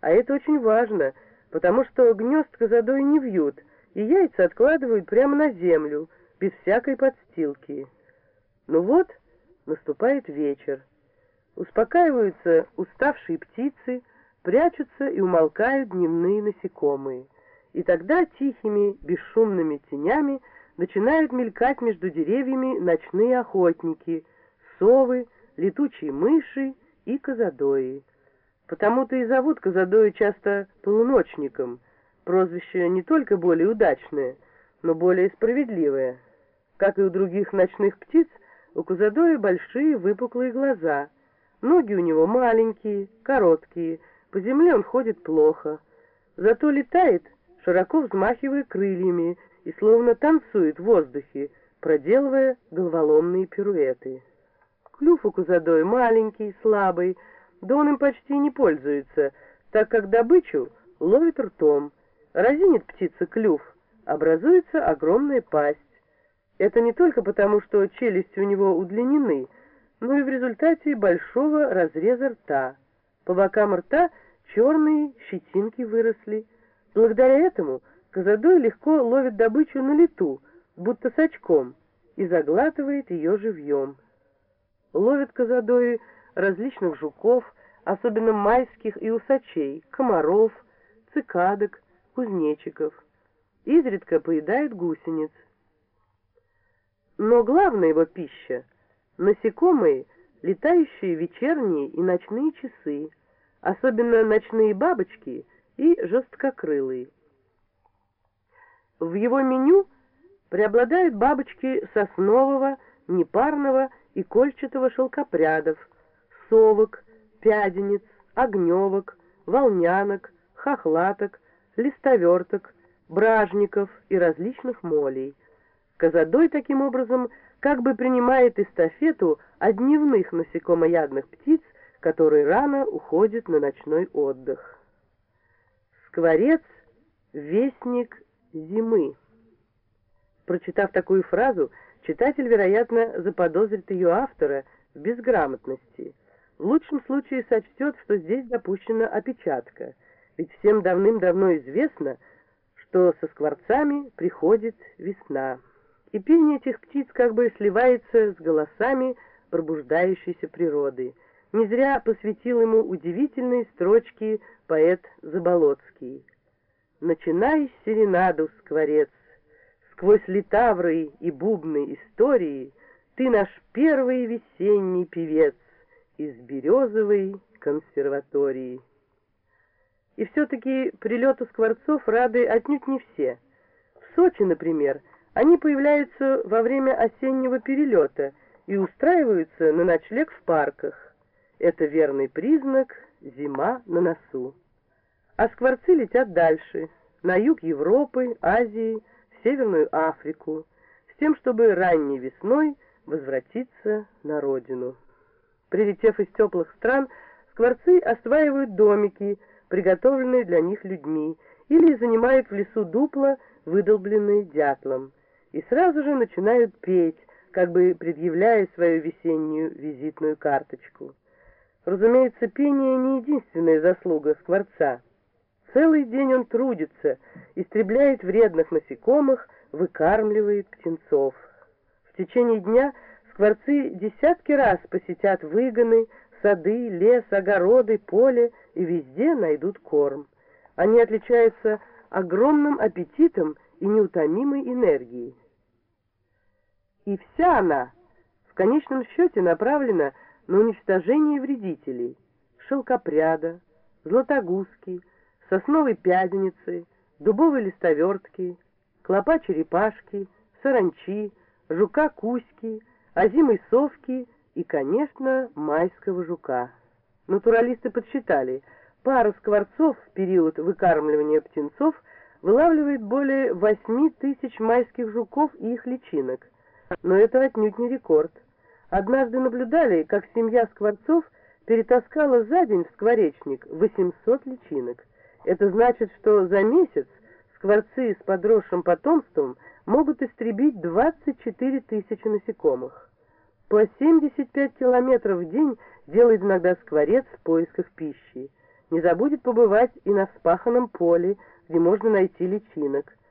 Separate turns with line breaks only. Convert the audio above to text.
А это очень важно, потому что гнезд козадой не вьют, и яйца откладывают прямо на землю, без всякой подстилки. Ну вот, наступает вечер. Успокаиваются уставшие птицы, прячутся и умолкают дневные насекомые. И тогда тихими, бесшумными тенями начинают мелькать между деревьями ночные охотники, совы, летучие мыши и козадои. Потому-то и зовут козадои часто полуночником, прозвище не только более удачное, но более справедливое. Как и у других ночных птиц, у козадоя большие выпуклые глаза, ноги у него маленькие, короткие, по земле он ходит плохо, зато летает, широко взмахивая крыльями, и словно танцует в воздухе, проделывая головоломные пируэты. Клюв у козадоя маленький, слабый, да он им почти не пользуется, так как добычу ловит ртом. Разинит птица клюв, образуется огромная пасть. Это не только потому, что челюсти у него удлинены, но и в результате большого разреза рта. По бокам рта черные щетинки выросли. Благодаря этому козадой легко ловит добычу на лету, будто с очком, и заглатывает ее живьем. Ловят козадои различных жуков, особенно майских и усачей, комаров, цикадок, кузнечиков. Изредка поедает гусениц. Но главная его пища — насекомые, летающие вечерние и ночные часы, особенно ночные бабочки и жесткокрылые. В его меню преобладают бабочки соснового, непарного и кольчатого шелкопрядов, совок, пядениц, огневок, волнянок, хохлаток, листоверток, бражников и различных молей. Казадой таким образом как бы принимает эстафету от дневных насекомоядных птиц, которые рано уходят на ночной отдых. Скворец — вестник зимы. Прочитав такую фразу, читатель, вероятно, заподозрит ее автора в безграмотности. В лучшем случае сочтет, что здесь допущена опечатка, ведь всем давным-давно известно, что со скворцами приходит весна. И пение этих птиц как бы сливается с голосами пробуждающейся природы. Не зря посвятил ему удивительные строчки поэт Заболоцкий. «Начинай серенаду, скворец, сквозь литавры и бубны истории ты наш первый весенний певец из березовой консерватории». И все-таки прилету скворцов рады отнюдь не все. В Сочи, например, они появляются во время осеннего перелета и устраиваются на ночлег в парках. Это верный признак «зима на носу». А скворцы летят дальше, на юг Европы, Азии, в Северную Африку, с тем, чтобы ранней весной возвратиться на родину. Прилетев из теплых стран, скворцы осваивают домики, приготовленные для них людьми, или занимают в лесу дупла, выдолбленные дятлом, и сразу же начинают петь, как бы предъявляя свою весеннюю визитную карточку. Разумеется, пение не единственная заслуга скворца — Целый день он трудится, истребляет вредных насекомых, выкармливает птенцов. В течение дня скворцы десятки раз посетят выгоны, сады, лес, огороды, поле и везде найдут корм. Они отличаются огромным аппетитом и неутомимой энергией. И вся она в конечном счете направлена на уничтожение вредителей, шелкопряда, златогузки, сосновой пяденицы, дубовой листовертки, клопа черепашки, саранчи, жука-куськи, озимой совки и, конечно, майского жука. Натуралисты подсчитали, пара скворцов в период выкармливания птенцов вылавливает более 8 тысяч майских жуков и их личинок. Но это отнюдь не рекорд. Однажды наблюдали, как семья скворцов перетаскала за день в скворечник 800 личинок. Это значит, что за месяц скворцы с подросшим потомством могут истребить 24 тысячи насекомых. По 75 километров в день делает иногда скворец в поисках пищи. не забудет побывать и на вспаханном поле, где можно найти личинок,